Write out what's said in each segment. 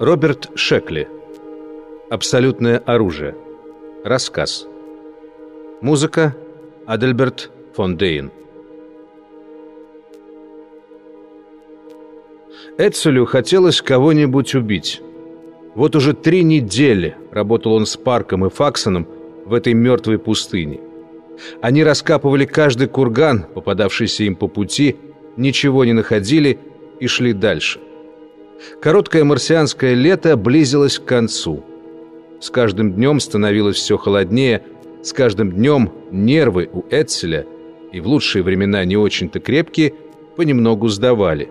Роберт Шекли. Абсолютное оружие. Рассказ. Музыка. Адельберт фон Дейн. Эцелю хотелось кого-нибудь убить. Вот уже три недели работал он с Парком и Факсоном в этой мертвой пустыне. Они раскапывали каждый курган, попадавшийся им по пути, ничего не находили и шли дальше. Короткое марсианское лето близилось к концу. С каждым днем становилось все холоднее, с каждым днем нервы у Эцеля, и в лучшие времена не очень-то крепкие, понемногу сдавали.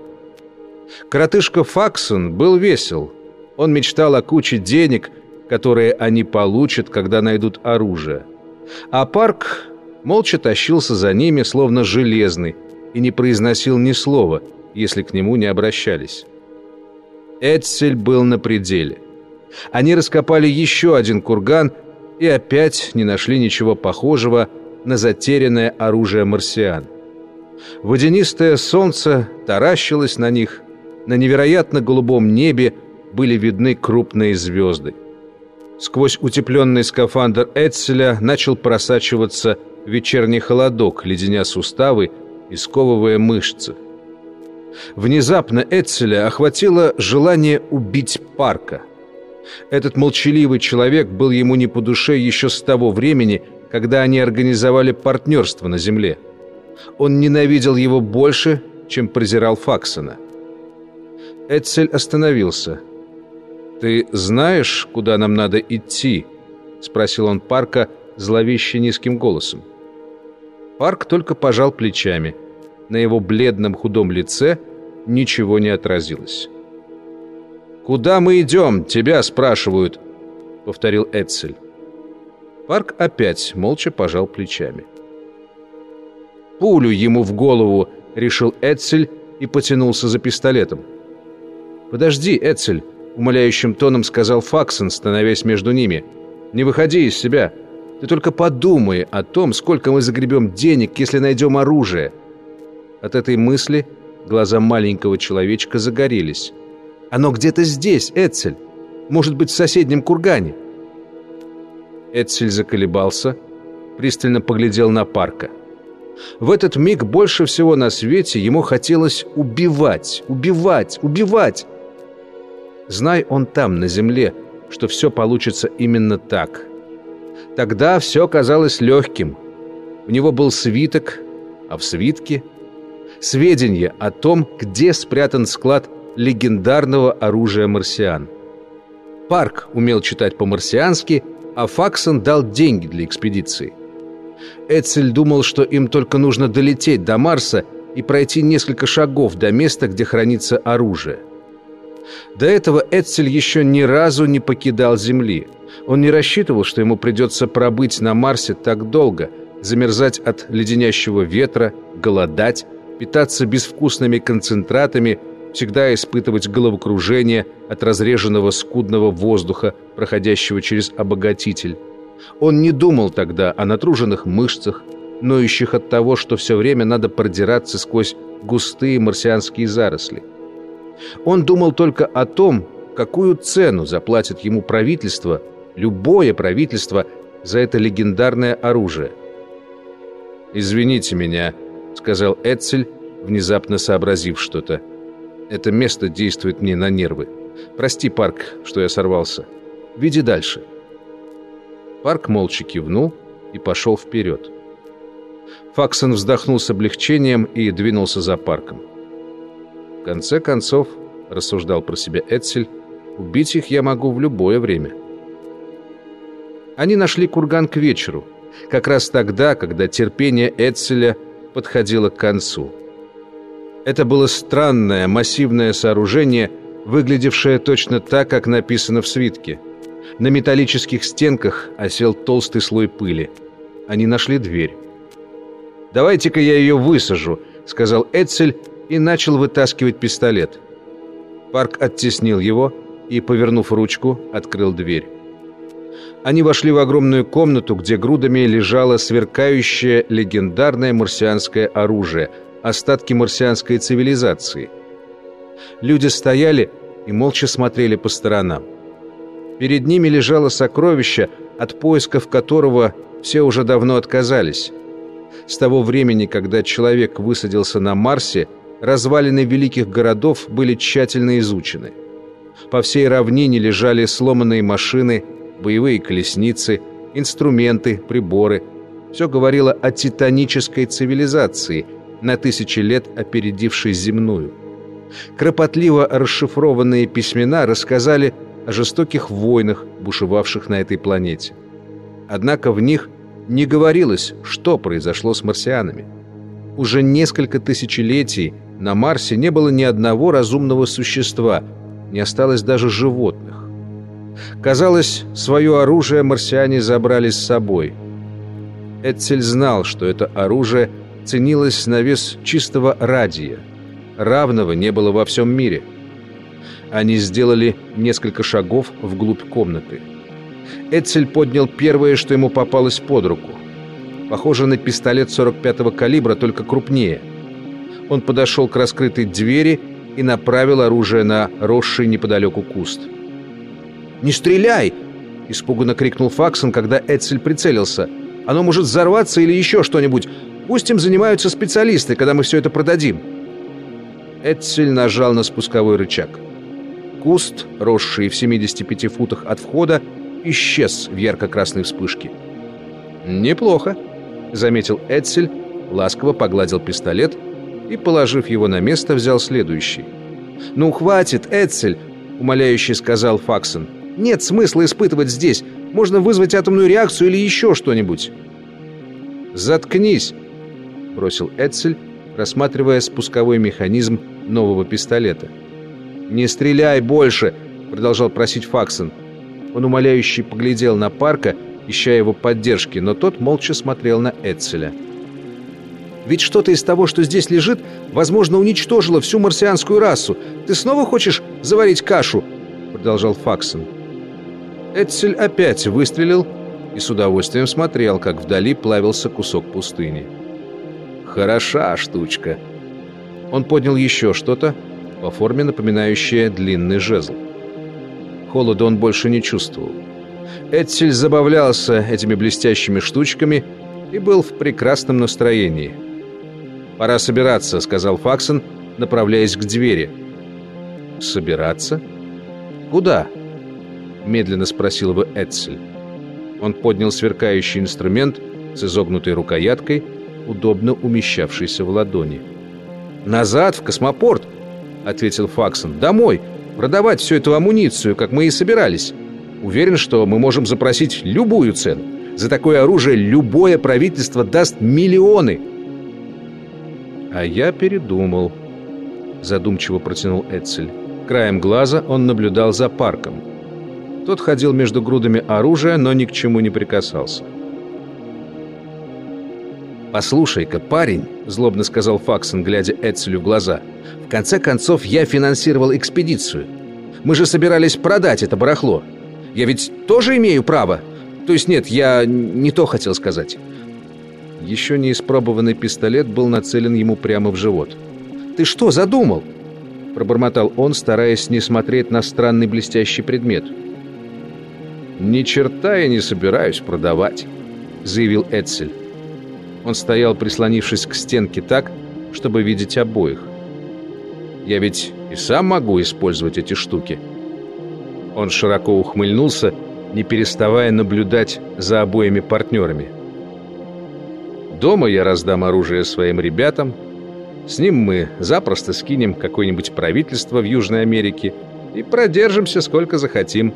Коротышка Факсон был весел. Он мечтал о куче денег, которые они получат, когда найдут оружие. А Парк молча тащился за ними, словно железный, и не произносил ни слова, если к нему не обращались. Эдсель был на пределе. Они раскопали еще один курган и опять не нашли ничего похожего на затерянное оружие марсиан. Водянистое солнце таращилось на них, на невероятно голубом небе были видны крупные звезды. Сквозь утепленный скафандр Эдселя начал просачиваться вечерний холодок, леденя суставы и сковывая мышцы. Внезапно Эцеля охватило желание убить Парка. Этот молчаливый человек был ему не по душе еще с того времени, когда они организовали партнерство на земле. Он ненавидел его больше, чем презирал Факсона. Эцель остановился. «Ты знаешь, куда нам надо идти?» — спросил он Парка зловеще низким голосом. Парк только пожал плечами. На его бледном худом лице ничего не отразилось. «Куда мы идем? Тебя спрашивают», — повторил Эдсель. Парк опять молча пожал плечами. «Пулю ему в голову!» — решил Эдсель и потянулся за пистолетом. «Подожди, Эдсель!» — умоляющим тоном сказал Факсон, становясь между ними. «Не выходи из себя. Ты только подумай о том, сколько мы загребем денег, если найдем оружие». От этой мысли Глаза маленького человечка загорелись. «Оно где-то здесь, Эцель. Может быть, в соседнем кургане». Эцель заколебался, пристально поглядел на парка. В этот миг больше всего на свете ему хотелось убивать, убивать, убивать. Знай он там, на земле, что все получится именно так. Тогда все казалось легким. У него был свиток, а в свитке — сведения о том, где спрятан склад легендарного оружия марсиан. Парк умел читать по-марсиански, а Факсон дал деньги для экспедиции. Эцель думал, что им только нужно долететь до Марса и пройти несколько шагов до места, где хранится оружие. До этого Эцель еще ни разу не покидал Земли. Он не рассчитывал, что ему придется пробыть на Марсе так долго, замерзать от леденящего ветра, голодать, питаться безвкусными концентратами, всегда испытывать головокружение от разреженного скудного воздуха, проходящего через обогатитель. Он не думал тогда о натруженных мышцах, ноющих от того, что все время надо продираться сквозь густые марсианские заросли. Он думал только о том, какую цену заплатит ему правительство, любое правительство, за это легендарное оружие. «Извините меня», сказал Эцель, внезапно сообразив что-то. «Это место действует мне на нервы. Прости, Парк, что я сорвался. Веди дальше». Парк молча кивнул и пошел вперед. Факсон вздохнул с облегчением и двинулся за Парком. «В конце концов, — рассуждал про себя Эцель, — убить их я могу в любое время». Они нашли курган к вечеру, как раз тогда, когда терпение Эцеля подходило к концу. Это было странное, массивное сооружение, выглядевшее точно так, как написано в свитке. На металлических стенках осел толстый слой пыли. Они нашли дверь. «Давайте-ка я ее высажу», — сказал Эцель и начал вытаскивать пистолет. Парк оттеснил его и, повернув ручку, открыл дверь. Они вошли в огромную комнату, где грудами лежало сверкающее легендарное марсианское оружие, остатки марсианской цивилизации. Люди стояли, и молча смотрели по сторонам. Перед ними лежало сокровище, от поисков которого все уже давно отказались. С того времени, когда человек высадился на Марсе, развалины великих городов были тщательно изучены. По всей равнине лежали сломанные машины, боевые колесницы, инструменты, приборы. Все говорило о титанической цивилизации, на тысячи лет опередившей земную. Кропотливо расшифрованные письмена рассказали о жестоких войнах, бушевавших на этой планете. Однако в них не говорилось, что произошло с марсианами. Уже несколько тысячелетий на Марсе не было ни одного разумного существа, не осталось даже животных. Казалось, свое оружие марсиане забрали с собой. Эцель знал, что это оружие ценилось на вес чистого радия. Равного не было во всем мире. Они сделали несколько шагов вглубь комнаты. Эцель поднял первое, что ему попалось под руку. Похоже на пистолет 45-го калибра, только крупнее. Он подошел к раскрытой двери и направил оружие на росший неподалеку куст. «Не стреляй!» — испуганно крикнул Факсон, когда Эцель прицелился. «Оно может взорваться или еще что-нибудь. Пусть им занимаются специалисты, когда мы все это продадим». Эцель нажал на спусковой рычаг. Куст, росший в 75 футах от входа, исчез в ярко-красной вспышке. «Неплохо», — заметил Эцель, ласково погладил пистолет и, положив его на место, взял следующий. «Ну, хватит, Эцель!» — умоляюще сказал Факсон. «Нет смысла испытывать здесь. Можно вызвать атомную реакцию или еще что-нибудь». «Заткнись!» — бросил Эцель, рассматривая спусковой механизм нового пистолета. «Не стреляй больше!» — продолжал просить Факсон. Он умоляюще поглядел на Парка, ища его поддержки, но тот молча смотрел на Эцеля. Ведь что-то из того, что здесь лежит, возможно, уничтожило всю марсианскую расу. Ты снова хочешь заварить кашу?» Продолжал Факсон. Эцель опять выстрелил и с удовольствием смотрел, как вдали плавился кусок пустыни. «Хороша штучка». Он поднял еще что-то, по форме напоминающее длинный жезл. Холода он больше не чувствовал. Эцель забавлялся этими блестящими штучками и был в прекрасном настроении – «Пора собираться», — сказал Факсон, направляясь к двери. «Собираться? Куда?» — медленно спросил его Эдсель. Он поднял сверкающий инструмент с изогнутой рукояткой, удобно умещавшийся в ладони. «Назад, в космопорт!» — ответил Факсон. «Домой! Продавать всю эту амуницию, как мы и собирались. Уверен, что мы можем запросить любую цену. За такое оружие любое правительство даст миллионы!» «А я передумал», — задумчиво протянул Эцель. Краем глаза он наблюдал за парком. Тот ходил между грудами оружия, но ни к чему не прикасался. «Послушай-ка, парень», — злобно сказал Факсон, глядя Эцелю в глаза, «в конце концов я финансировал экспедицию. Мы же собирались продать это барахло. Я ведь тоже имею право. То есть нет, я не то хотел сказать. Еще не испробованный пистолет был нацелен ему прямо в живот. «Ты что задумал?» Пробормотал он, стараясь не смотреть на странный блестящий предмет. «Ни черта я не собираюсь продавать», — заявил Эдсель. Он стоял, прислонившись к стенке так, чтобы видеть обоих. «Я ведь и сам могу использовать эти штуки». Он широко ухмыльнулся, не переставая наблюдать за обоими партнерами. Дома я раздам оружие своим ребятам. С ним мы запросто скинем какое-нибудь правительство в Южной Америке и продержимся сколько захотим.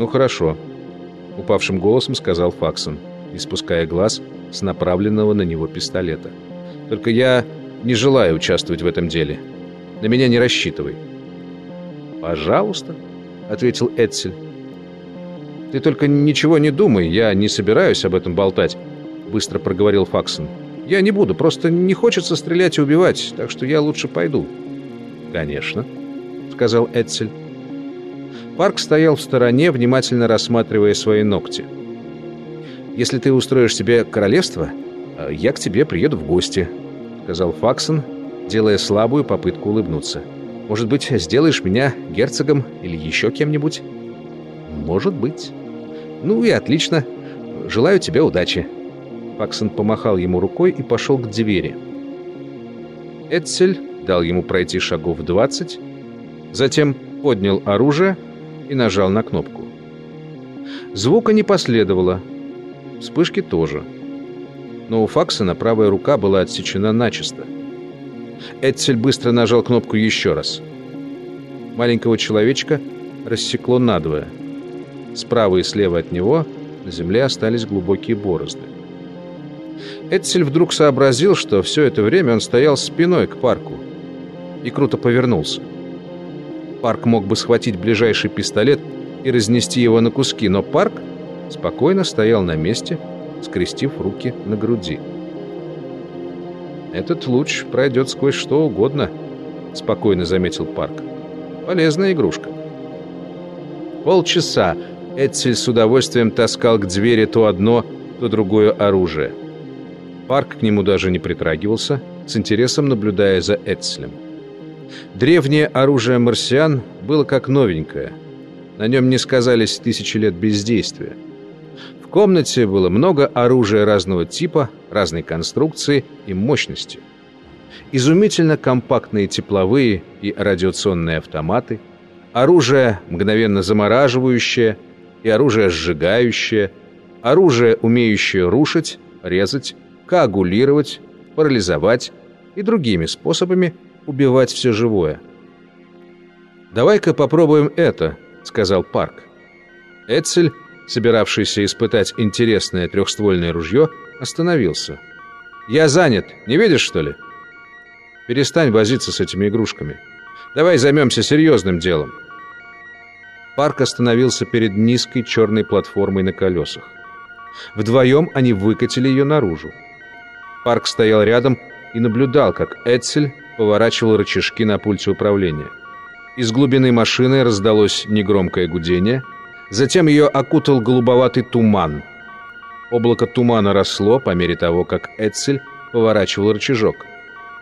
Ну хорошо, упавшим голосом сказал Факсон, не спуская глаз с направленного на него пистолета. Только я не желаю участвовать в этом деле. На меня не рассчитывай. Пожалуйста, ответил Эдсель. «Ты только ничего не думай, я не собираюсь об этом болтать», — быстро проговорил Факсон. «Я не буду, просто не хочется стрелять и убивать, так что я лучше пойду». «Конечно», — сказал Эдсель. Парк стоял в стороне, внимательно рассматривая свои ногти. «Если ты устроишь себе королевство, я к тебе приеду в гости», — сказал Факсон, делая слабую попытку улыбнуться. Может быть, сделаешь меня герцогом или еще кем-нибудь? Может быть. Ну и отлично. Желаю тебе удачи. Факсон помахал ему рукой и пошел к двери. Эдсель дал ему пройти шагов 20, затем поднял оружие и нажал на кнопку. Звука не последовало, вспышки тоже. Но у Факсона правая рука была отсечена начисто. Эдсель быстро нажал кнопку еще раз. Маленького человечка рассекло надвое. Справа и слева от него на земле остались глубокие борозды. Эдсель вдруг сообразил, что все это время он стоял спиной к парку и круто повернулся. Парк мог бы схватить ближайший пистолет и разнести его на куски, но Парк спокойно стоял на месте, скрестив руки на груди. «Этот луч пройдет сквозь что угодно», — спокойно заметил Парк. «Полезная игрушка». Полчаса Эдсель с удовольствием таскал к двери то одно, то другое оружие. Парк к нему даже не притрагивался, с интересом наблюдая за Эдселем. Древнее оружие марсиан было как новенькое. На нем не сказались тысячи лет бездействия. В комнате было много оружия разного типа, разной конструкции и мощности. Изумительно компактные тепловые и радиационные автоматы, оружие, мгновенно замораживающее, и оружие сжигающее, оружие, умеющее рушить, резать, коагулировать, парализовать и другими способами убивать все живое. «Давай-ка попробуем это», — сказал Парк. Эцель, собиравшийся испытать интересное трехствольное ружье, остановился. «Я занят, не видишь, что ли?» «Перестань возиться с этими игрушками. Давай займемся серьезным делом». Парк остановился перед низкой черной платформой на колесах. Вдвоем они выкатили ее наружу. Парк стоял рядом и наблюдал, как Эцель поворачивал рычажки на пульте управления. Из глубины машины раздалось негромкое гудение, затем ее окутал голубоватый туман. Облако тумана росло по мере того, как Эцель поворачивал рычажок,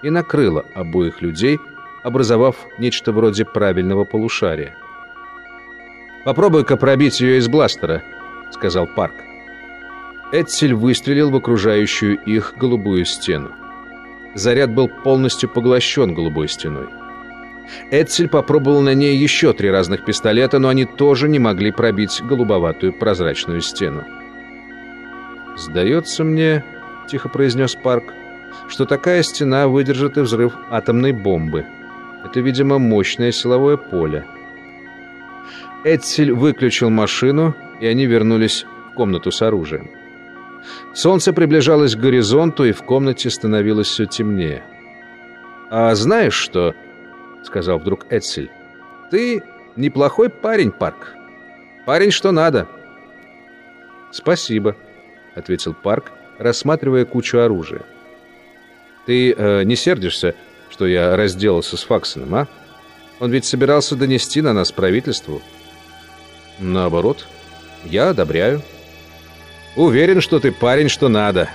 и накрыло обоих людей, образовав нечто вроде правильного полушария. «Попробуй-ка пробить ее из бластера», — сказал Парк. Эдсель выстрелил в окружающую их голубую стену. Заряд был полностью поглощен голубой стеной. Эдсель попробовал на ней еще три разных пистолета, но они тоже не могли пробить голубоватую прозрачную стену. «Сдается мне», — тихо произнес Парк, — «что такая стена выдержит и взрыв атомной бомбы. Это, видимо, мощное силовое поле». Эдсель выключил машину, и они вернулись в комнату с оружием. Солнце приближалось к горизонту, и в комнате становилось все темнее. «А знаешь что?» — сказал вдруг Эдсель. «Ты неплохой парень, Парк. Парень, что надо». «Спасибо», — ответил Парк, рассматривая кучу оружия. «Ты э, не сердишься, что я разделался с Факсоном, а? Он ведь собирался донести на нас правительству». «Наоборот, я одобряю». Уверен, что ты парень, что надо.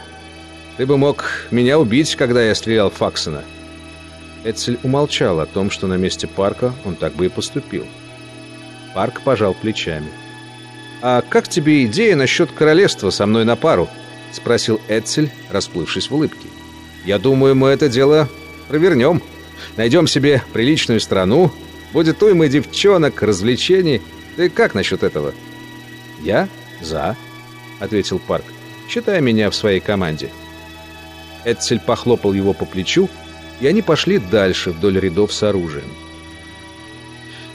Ты бы мог меня убить, когда я стрелял в Факсона». Эцель умолчал о том, что на месте Парка он так бы и поступил. Парк пожал плечами. «А как тебе идея насчет королевства со мной на пару?» — спросил Эцель, расплывшись в улыбке. «Я думаю, мы это дело провернем. Найдем себе приличную страну, будет уйма девчонок, развлечений. Ты как насчет этого?» «Я за», — ответил Парк. «Считай меня в своей команде». Эдсель похлопал его по плечу, и они пошли дальше вдоль рядов с оружием.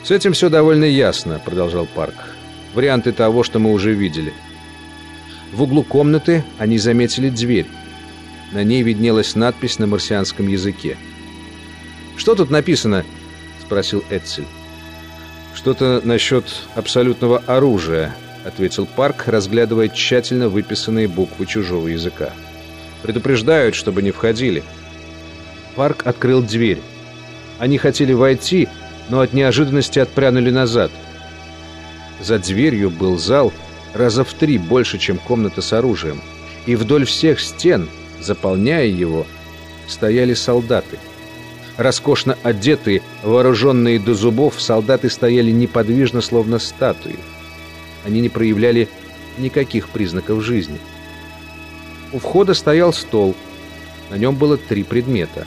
«С этим все довольно ясно», — продолжал Парк. «Варианты того, что мы уже видели». В углу комнаты они заметили дверь. На ней виднелась надпись на марсианском языке. «Что тут написано?» — спросил Эдсель. «Что-то насчет абсолютного оружия», — ответил Парк, разглядывая тщательно выписанные буквы чужого языка. «Предупреждают, чтобы не входили». Парк открыл дверь. Они хотели войти, но от неожиданности отпрянули назад. За дверью был зал раза в три больше, чем комната с оружием, и вдоль всех стен, заполняя его, стояли солдаты. Роскошно одетые, вооруженные до зубов, солдаты стояли неподвижно, словно статуи. Они не проявляли никаких признаков жизни. У входа стоял стол. На нем было три предмета.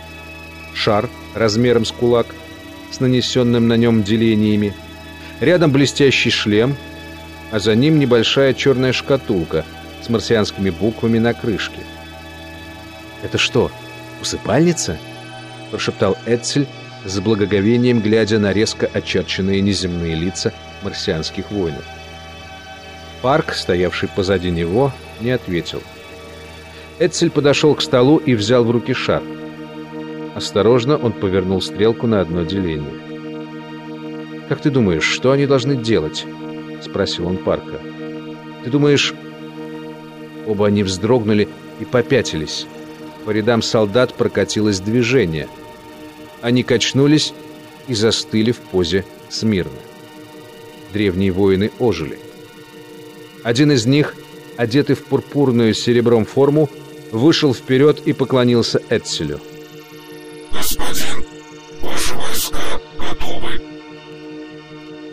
Шар размером с кулак, с нанесенным на нем делениями. Рядом блестящий шлем, а за ним небольшая черная шкатулка с марсианскими буквами на крышке. «Это что, усыпальница?» – прошептал Эдсель с благоговением, глядя на резко очерченные неземные лица марсианских воинов. Парк, стоявший позади него, не ответил. Эдсель подошел к столу и взял в руки шар. Осторожно он повернул стрелку на одно деление. «Как ты думаешь, что они должны делать?» — спросил он Парка. «Ты думаешь...» Оба они вздрогнули и попятились. По рядам солдат прокатилось движение. Они качнулись и застыли в позе смирно. Древние воины ожили. Один из них, одетый в пурпурную с серебром форму, вышел вперед и поклонился Эдселю. «Господин, ваши войска готовы!»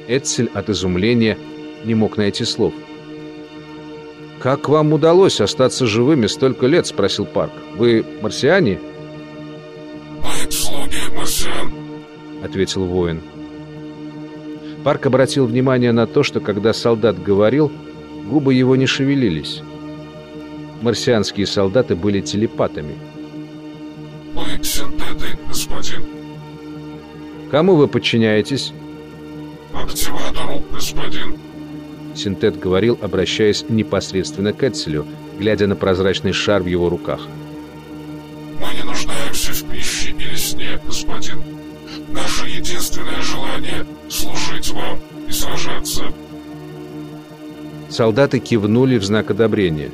Эдсель от изумления не мог найти слов. «Как вам удалось остаться живыми столько лет?» — спросил Парк. «Вы марсиане?» «Мы слуги марсиан», — ответил воин. Парк обратил внимание на то, что когда солдат говорил, Губы его не шевелились. Марсианские солдаты были телепатами. «Мы синтеты, господин». «Кому вы подчиняетесь?» «Активатору, господин». Синтет говорил, обращаясь непосредственно к Эдселю, глядя на прозрачный шар в его руках. «Мы не нуждаемся в пище или сне, господин. Наше единственное желание — служить вам и сражаться Солдаты кивнули в знак одобрения.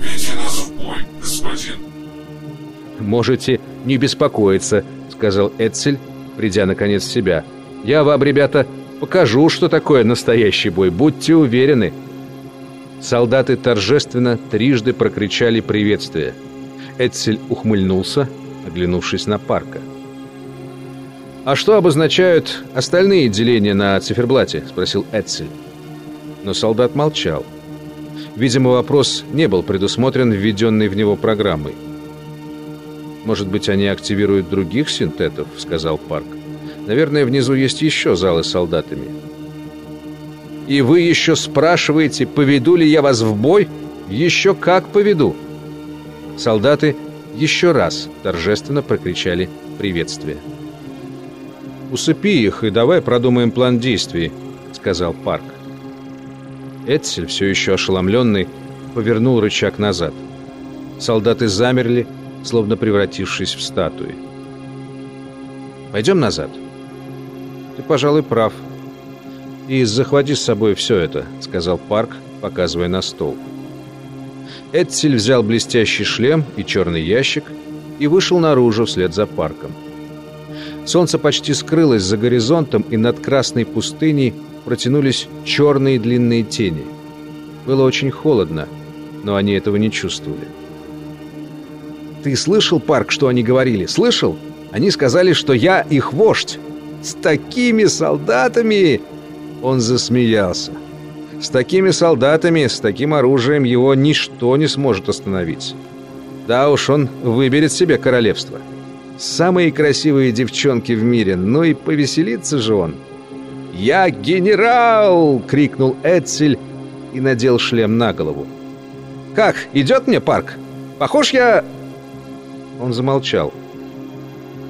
«Веди нас в бой, господин!» «Можете не беспокоиться», — сказал Эцель, придя наконец в себя. «Я вам, ребята, покажу, что такое настоящий бой. Будьте уверены». Солдаты торжественно трижды прокричали приветствие. Эцель ухмыльнулся, оглянувшись на парка. «А что обозначают остальные деления на циферблате?» — спросил Эцель но солдат молчал. Видимо, вопрос не был предусмотрен введенной в него программой. «Может быть, они активируют других синтетов?» — сказал Парк. «Наверное, внизу есть еще залы с солдатами». «И вы еще спрашиваете, поведу ли я вас в бой? Еще как поведу!» Солдаты еще раз торжественно прокричали приветствие. «Усыпи их и давай продумаем план действий», — сказал Парк. Эдсель, все еще ошеломленный, повернул рычаг назад. Солдаты замерли, словно превратившись в статуи. «Пойдем назад?» «Ты, пожалуй, прав. И захвати с собой все это», — сказал Парк, показывая на стол. Эдсель взял блестящий шлем и черный ящик и вышел наружу вслед за Парком. Солнце почти скрылось за горизонтом, и над красной пустыней протянулись черные длинные тени. Было очень холодно, но они этого не чувствовали. «Ты слышал, Парк, что они говорили? Слышал? Они сказали, что я их вождь! С такими солдатами!» Он засмеялся. «С такими солдатами, с таким оружием его ничто не сможет остановить. Да уж, он выберет себе королевство. Самые красивые девчонки в мире, ну и повеселится же он!» «Я генерал!» — крикнул Эдсель и надел шлем на голову. «Как, идет мне парк? Похож я...» Он замолчал.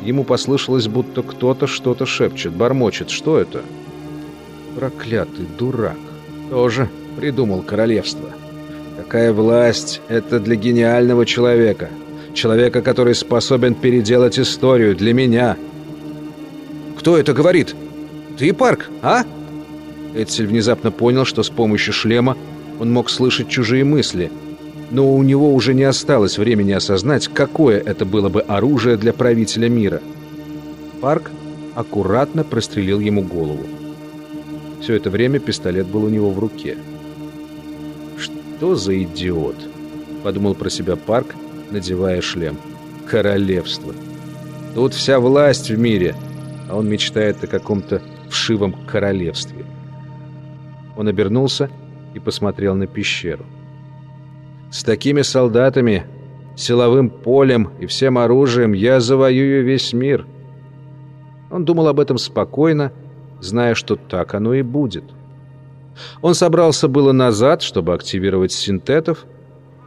Ему послышалось, будто кто-то что-то шепчет, бормочет. Что это? Проклятый дурак. Тоже придумал королевство. Какая власть это для гениального человека. Человека, который способен переделать историю для меня. «Кто это говорит?» «Ты, Парк, а?» Эдсель внезапно понял, что с помощью шлема он мог слышать чужие мысли, но у него уже не осталось времени осознать, какое это было бы оружие для правителя мира. Парк аккуратно прострелил ему голову. Все это время пистолет был у него в руке. «Что за идиот?» — подумал про себя Парк, надевая шлем. «Королевство! Тут вся власть в мире, а он мечтает о каком-то вшивом королевстве. Он обернулся и посмотрел на пещеру. С такими солдатами, силовым полем и всем оружием я завоюю весь мир. Он думал об этом спокойно, зная, что так оно и будет. Он собрался было назад, чтобы активировать синтетов,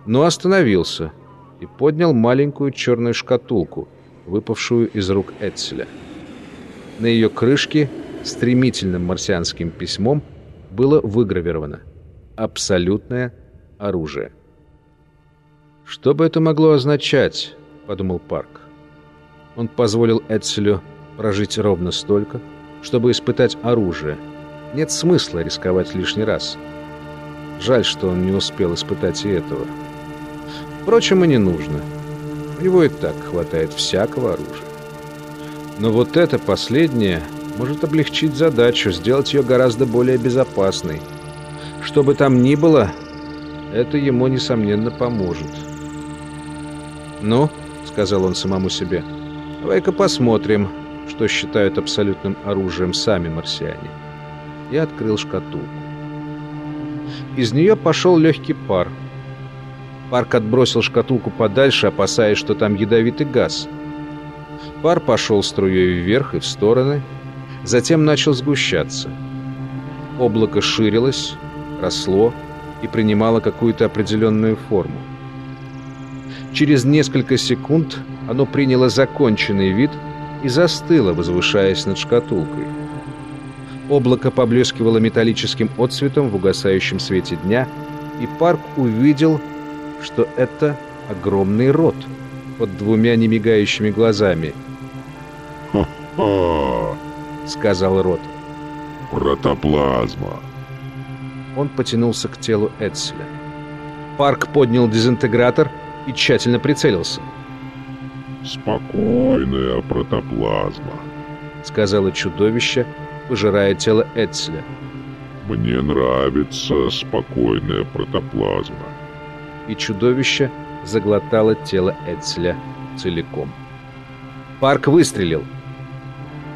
но остановился и поднял маленькую черную шкатулку, выпавшую из рук Эцеля. На ее крышке стремительным марсианским письмом было выгравировано «Абсолютное оружие». «Что бы это могло означать?» — подумал Парк. Он позволил Эцелю прожить ровно столько, чтобы испытать оружие. Нет смысла рисковать лишний раз. Жаль, что он не успел испытать и этого. Впрочем, и не нужно. У него и так хватает всякого оружия. Но вот это последнее может облегчить задачу, сделать ее гораздо более безопасной. Что бы там ни было, это ему, несомненно, поможет. «Ну», — сказал он самому себе, — «давай-ка посмотрим, что считают абсолютным оружием сами марсиане». И открыл шкатулку. Из нее пошел легкий пар. Парк отбросил шкатулку подальше, опасаясь, что там ядовитый газ. Пар пошел струей вверх и в стороны, затем начал сгущаться. Облако ширилось, росло и принимало какую-то определенную форму. Через несколько секунд оно приняло законченный вид и застыло, возвышаясь над шкатулкой. Облако поблескивало металлическим отцветом в угасающем свете дня, и Парк увидел, что это огромный рот под двумя немигающими глазами. «Ха-ха!» — сказал рот. «Протоплазма!» Он потянулся к телу Эдселя. Парк поднял дезинтегратор и тщательно прицелился. «Спокойная протоплазма», — сказала чудовище, пожирая тело Эдселя. «Мне нравится спокойная протоплазма». И чудовище заглотало тело Эдселя целиком. Парк выстрелил —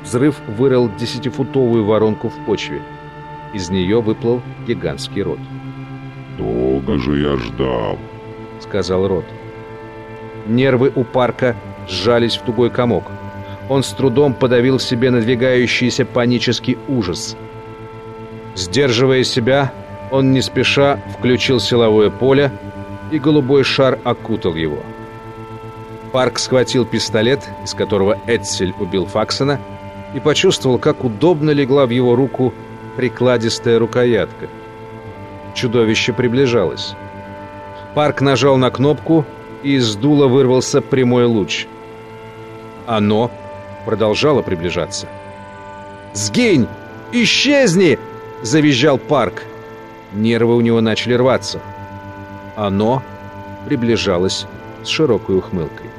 Взрыв вырыл десятифутовую воронку в почве. Из нее выплыл гигантский рот. «Долго же я ждал», — сказал рот. Нервы у парка сжались в тугой комок. Он с трудом подавил в себе надвигающийся панический ужас. Сдерживая себя, он не спеша включил силовое поле, и голубой шар окутал его. Парк схватил пистолет, из которого Эдсель убил Факсона, и почувствовал, как удобно легла в его руку прикладистая рукоятка. Чудовище приближалось. Парк нажал на кнопку, и из дула вырвался прямой луч. Оно продолжало приближаться. «Сгинь! Исчезни!» — завизжал Парк. Нервы у него начали рваться. Оно приближалось с широкой ухмылкой.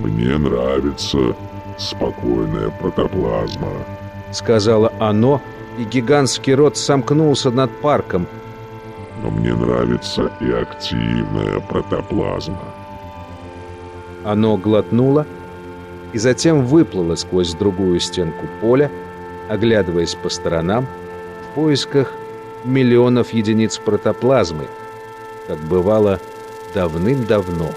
«Мне нравится спокойная протоплазма», — сказала оно, и гигантский рот сомкнулся над парком. «Но мне нравится и активная протоплазма». Оно глотнуло и затем выплыло сквозь другую стенку поля, оглядываясь по сторонам в поисках миллионов единиц протоплазмы, как бывало давным-давно.